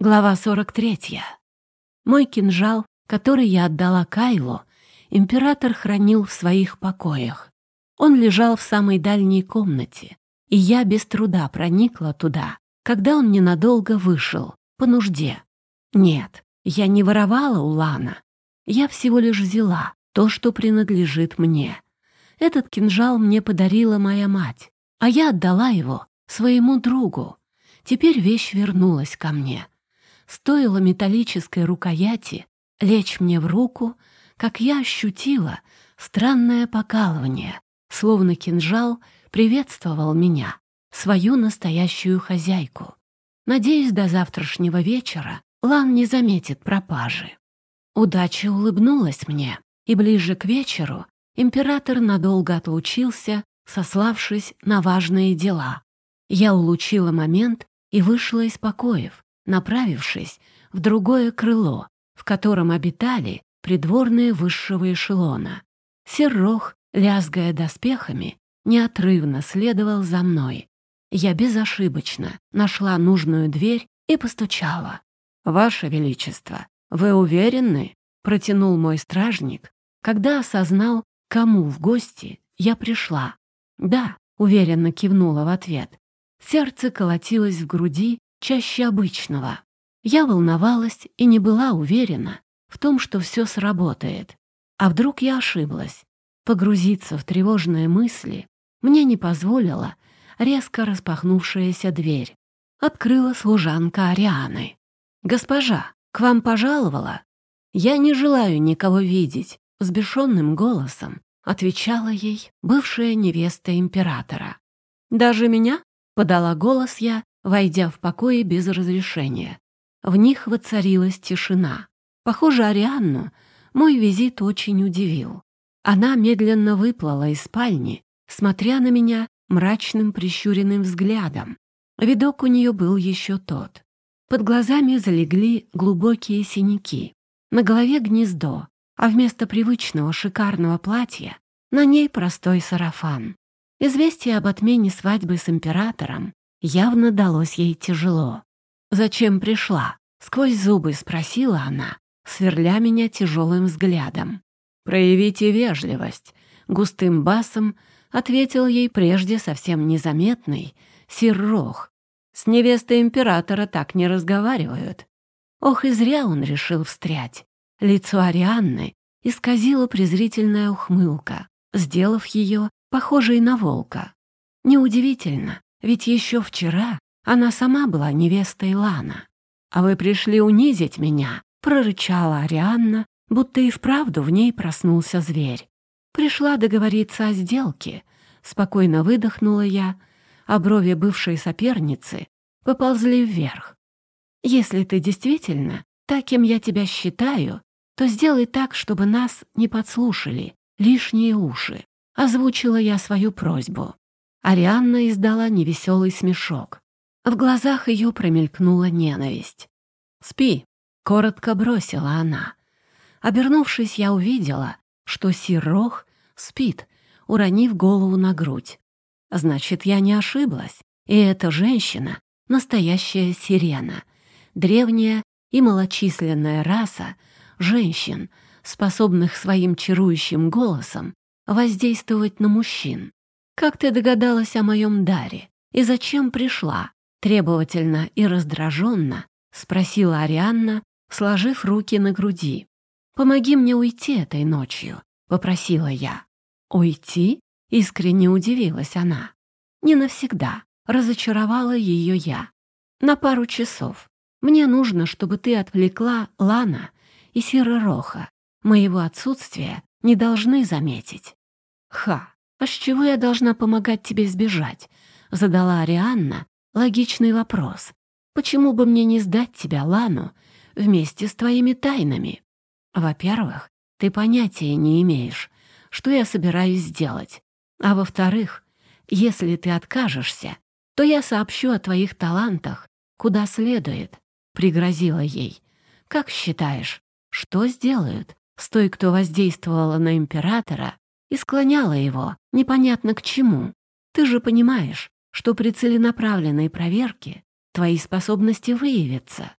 Глава 43. Мой кинжал, который я отдала Кайлу, император хранил в своих покоях. Он лежал в самой дальней комнате, и я без труда проникла туда, когда он ненадолго вышел, по нужде. Нет, я не воровала у Лана. Я всего лишь взяла то, что принадлежит мне. Этот кинжал мне подарила моя мать, а я отдала его своему другу. Теперь вещь вернулась ко мне — Стоило металлической рукояти лечь мне в руку, как я ощутила странное покалывание, словно кинжал приветствовал меня, свою настоящую хозяйку. Надеюсь, до завтрашнего вечера Лан не заметит пропажи. Удача улыбнулась мне, и ближе к вечеру император надолго отлучился, сославшись на важные дела. Я улучила момент и вышла из покоев, направившись в другое крыло, в котором обитали придворные высшего эшелона. Серрох, лязгая доспехами, неотрывно следовал за мной. Я безошибочно нашла нужную дверь и постучала. «Ваше Величество, вы уверены?» — протянул мой стражник, когда осознал, кому в гости я пришла. «Да», — уверенно кивнула в ответ. Сердце колотилось в груди чаще обычного. Я волновалась и не была уверена в том, что все сработает. А вдруг я ошиблась? Погрузиться в тревожные мысли мне не позволила резко распахнувшаяся дверь. Открыла служанка Арианы. «Госпожа, к вам пожаловала?» «Я не желаю никого видеть», — взбешенным голосом отвечала ей бывшая невеста императора. «Даже меня?» — подала голос я войдя в покои без разрешения. В них воцарилась тишина. Похоже, Арианну мой визит очень удивил. Она медленно выплыла из спальни, смотря на меня мрачным прищуренным взглядом. Видок у нее был еще тот. Под глазами залегли глубокие синяки. На голове гнездо, а вместо привычного шикарного платья на ней простой сарафан. Известие об отмене свадьбы с императором явно далось ей тяжело. «Зачем пришла?» — сквозь зубы спросила она, сверля меня тяжелым взглядом. «Проявите вежливость», — густым басом ответил ей прежде совсем незаметный Сиррох. «С невестой императора так не разговаривают». Ох, и зря он решил встрять. Лицо Арианны исказила презрительная ухмылка, сделав ее похожей на волка. Неудивительно, ведь еще вчера она сама была невестой Лана. «А вы пришли унизить меня», — прорычала Арианна, будто и вправду в ней проснулся зверь. «Пришла договориться о сделке», — спокойно выдохнула я, а брови бывшей соперницы поползли вверх. «Если ты действительно таким я тебя считаю, то сделай так, чтобы нас не подслушали лишние уши», — озвучила я свою просьбу. Арианна издала невеселый смешок. В глазах ее промелькнула ненависть. «Спи», — коротко бросила она. Обернувшись, я увидела, что Сирох спит, уронив голову на грудь. Значит, я не ошиблась, и эта женщина — настоящая сирена, древняя и малочисленная раса женщин, способных своим чарующим голосом воздействовать на мужчин. «Как ты догадалась о моем даре? И зачем пришла?» Требовательно и раздраженно спросила Арианна, сложив руки на груди. «Помоги мне уйти этой ночью», — попросила я. «Уйти?» — искренне удивилась она. «Не навсегда», — разочаровала ее я. «На пару часов. Мне нужно, чтобы ты отвлекла Лана и Сиророха. Моего отсутствия не должны заметить». «Ха! «А с чего я должна помогать тебе сбежать?» — задала Арианна логичный вопрос. «Почему бы мне не сдать тебя, Лану, вместе с твоими тайнами? Во-первых, ты понятия не имеешь, что я собираюсь сделать. А во-вторых, если ты откажешься, то я сообщу о твоих талантах куда следует», — пригрозила ей. «Как считаешь, что сделают с той, кто воздействовала на императора и склоняла его непонятно к чему. Ты же понимаешь, что при целенаправленной проверке твои способности выявятся.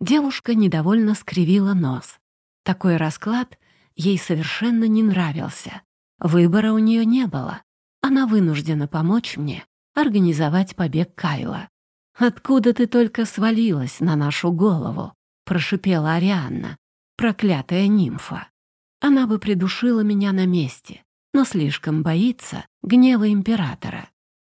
Девушка недовольно скривила нос. Такой расклад ей совершенно не нравился. Выбора у нее не было. Она вынуждена помочь мне организовать побег Кайла. «Откуда ты только свалилась на нашу голову?» — прошипела Арианна, проклятая нимфа. Она бы придушила меня на месте, но слишком боится гнева императора.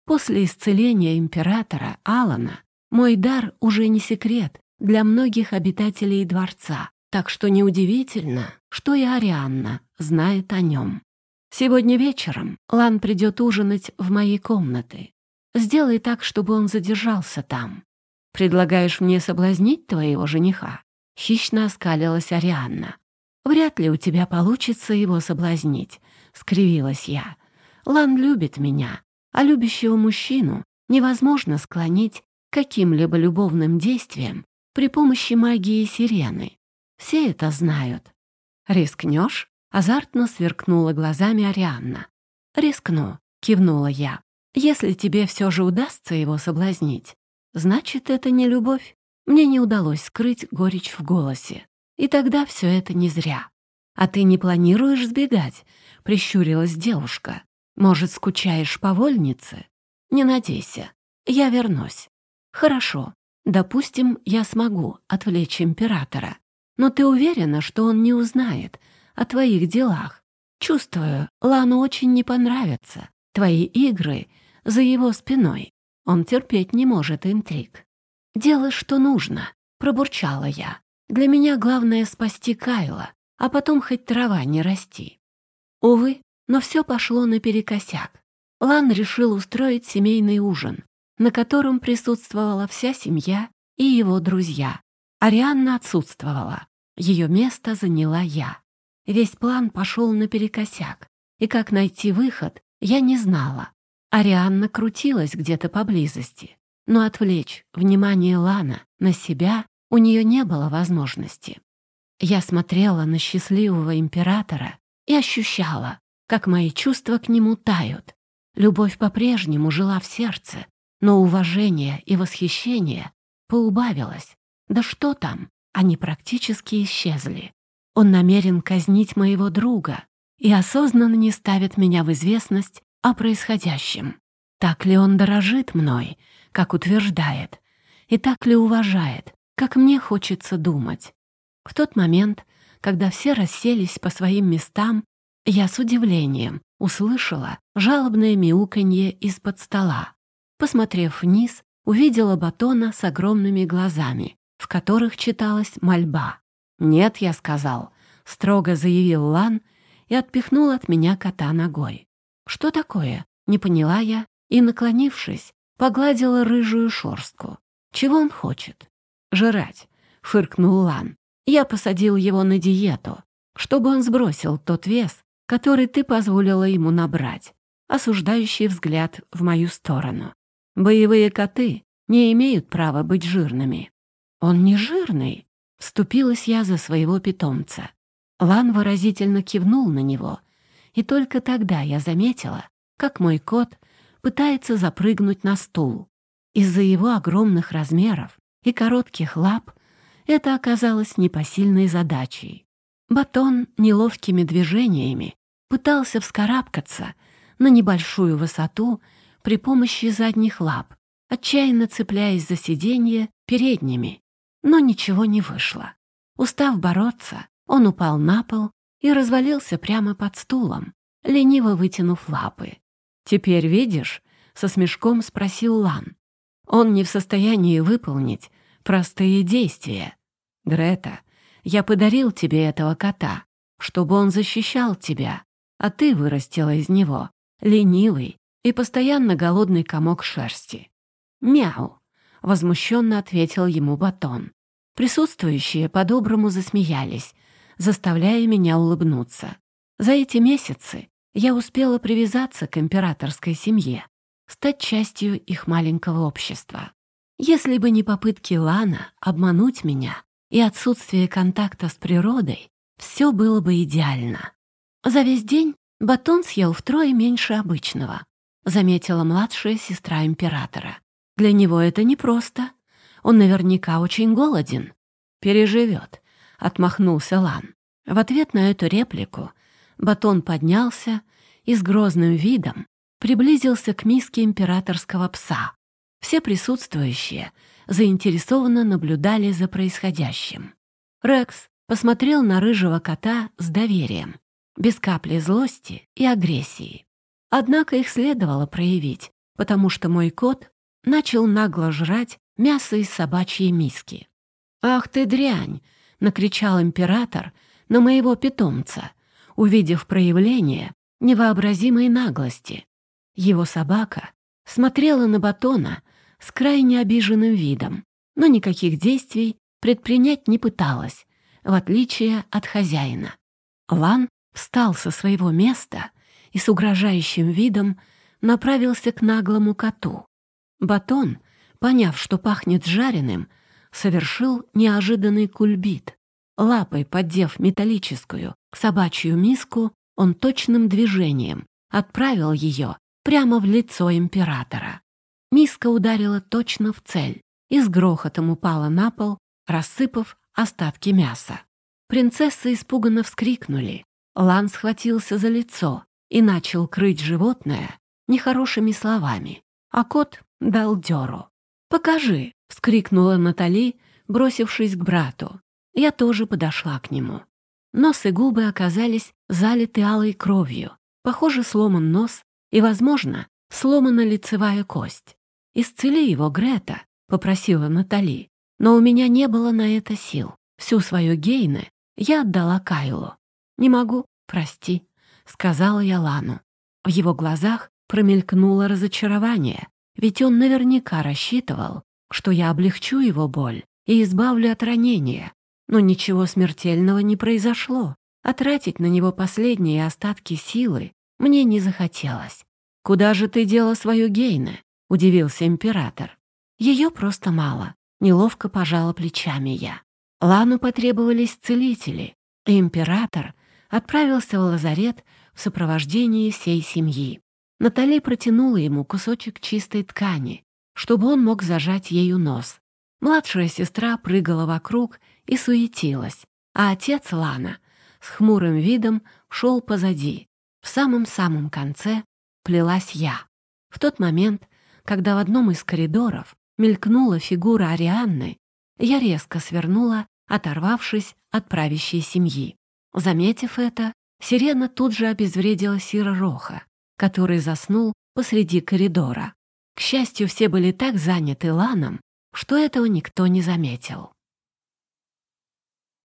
После исцеления императора Алана мой дар уже не секрет для многих обитателей дворца, так что неудивительно, что и Арианна знает о нем. Сегодня вечером Лан придет ужинать в мои комнаты. Сделай так, чтобы он задержался там. Предлагаешь мне соблазнить твоего жениха?» Хищно оскалилась Арианна. «Вряд ли у тебя получится его соблазнить», — скривилась я. «Лан любит меня, а любящего мужчину невозможно склонить каким-либо любовным действием при помощи магии сирены. Все это знают. «Рискнешь?» — азартно сверкнула глазами Арианна. «Рискну», — кивнула я. «Если тебе все же удастся его соблазнить, значит, это не любовь. Мне не удалось скрыть горечь в голосе. И тогда все это не зря. А ты не планируешь сбегать?» — прищурилась девушка. «Может, скучаешь по вольнице? Не надейся. Я вернусь. Хорошо. Допустим, я смогу отвлечь императора. Но ты уверена, что он не узнает о твоих делах? Чувствую, Лану очень не понравятся твои игры за его спиной. Он терпеть не может интриг. «Делай, что нужно», — пробурчала я. «Для меня главное спасти Кайла, а потом хоть трава не расти». Увы, но все пошло наперекосяк. Лан решил устроить семейный ужин, на котором присутствовала вся семья и его друзья. Арианна отсутствовала. Ее место заняла я. Весь план пошел наперекосяк, и как найти выход, я не знала. Арианна крутилась где-то поблизости, но отвлечь внимание Лана на себя у нее не было возможности. Я смотрела на счастливого императора и ощущала, как мои чувства к нему тают. Любовь по-прежнему жила в сердце, но уважение и восхищение поубавилось. Да что там, они практически исчезли. Он намерен казнить моего друга и осознанно не ставит меня в известность о происходящем. Так ли он дорожит мной, как утверждает, и так ли уважает, как мне хочется думать. В тот момент, когда все расселись по своим местам, я с удивлением услышала жалобное мяуканье из-под стола. Посмотрев вниз, увидела батона с огромными глазами, в которых читалась мольба. «Нет», — я сказал, — строго заявил Лан и отпихнул от меня кота ногой. «Что такое?» — не поняла я и, наклонившись, погладила рыжую шорстку. «Чего он хочет?» «Жрать», — фыркнул Лан. «Я посадил его на диету, чтобы он сбросил тот вес, который ты позволила ему набрать». Осуждающий взгляд в мою сторону. Боевые коты не имеют права быть жирными. Он не жирный. Вступилась я за своего питомца. Лан выразительно кивнул на него, и только тогда я заметила, как мой кот пытается запрыгнуть на стул. Из-за его огромных размеров и коротких лап это оказалось непосильной задачей. Батон неловкими движениями пытался вскарабкаться на небольшую высоту при помощи задних лап, отчаянно цепляясь за сиденье передними. Но ничего не вышло. Устав бороться, он упал на пол и развалился прямо под стулом, лениво вытянув лапы. «Теперь видишь?» — со смешком спросил Лан. «Он не в состоянии выполнить простые действия. Грета, я подарил тебе этого кота, чтобы он защищал тебя, а ты вырастила из него ленивый и постоянно голодный комок шерсти. «Мяу!» — возмущенно ответил ему батон. Присутствующие по-доброму засмеялись, заставляя меня улыбнуться. За эти месяцы я успела привязаться к императорской семье, стать частью их маленького общества. Если бы не попытки Лана обмануть меня и отсутствие контакта с природой, все было бы идеально. За весь день батон съел втрое меньше обычного, заметила младшая сестра императора. Для него это непросто. Он наверняка очень голоден. переживет», — отмахнулся Лан. В ответ на эту реплику Батон поднялся и с грозным видом приблизился к миске императорского пса. Все присутствующие заинтересованно наблюдали за происходящим. Рекс посмотрел на рыжего кота с доверием, без капли злости и агрессии. Однако их следовало проявить, потому что мой кот начал нагло жрать мясо из собачьей миски. «Ах ты дрянь!» — накричал император на моего питомца, увидев проявление невообразимой наглости. Его собака смотрела на батона с крайне обиженным видом, но никаких действий предпринять не пыталась, в отличие от хозяина. Лан встал со своего места и с угрожающим видом направился к наглому коту. Батон, поняв, что пахнет жареным, совершил неожиданный кульбит. Лапой поддев металлическую собачью миску, он точным движением отправил ее прямо в лицо императора. Миска ударила точно в цель и с грохотом упала на пол, рассыпав остатки мяса. Принцессы испуганно вскрикнули. Лан схватился за лицо и начал крыть животное нехорошими словами, а кот дал дёру. «Покажи!» — вскрикнула Натали, бросившись к брату. Я тоже подошла к нему. Нос и губы оказались залиты алой кровью. Похоже, сломан нос и, возможно, сломана лицевая кость. «Исцели его, Грета», — попросила Натали. Но у меня не было на это сил. Всю свою гейны я отдала Кайлу. «Не могу, прости», — сказала я Лану. В его глазах промелькнуло разочарование, ведь он наверняка рассчитывал, что я облегчу его боль и избавлю от ранения. Но ничего смертельного не произошло, а тратить на него последние остатки силы мне не захотелось. «Куда же ты дела свою Гейне?» — удивился император. «Ее просто мало», — неловко пожала плечами я. Лану потребовались целители, и император отправился в лазарет в сопровождении всей семьи. Натали протянула ему кусочек чистой ткани, чтобы он мог зажать ею нос. Младшая сестра прыгала вокруг и суетилась, а отец Лана с хмурым видом шел позади, в самом-самом конце плелась я. В тот момент, когда в одном из коридоров мелькнула фигура Арианны, я резко свернула, оторвавшись от правящей семьи. Заметив это, сирена тут же обезвредила Сира Роха, который заснул посреди коридора. К счастью, все были так заняты Ланом, что этого никто не заметил.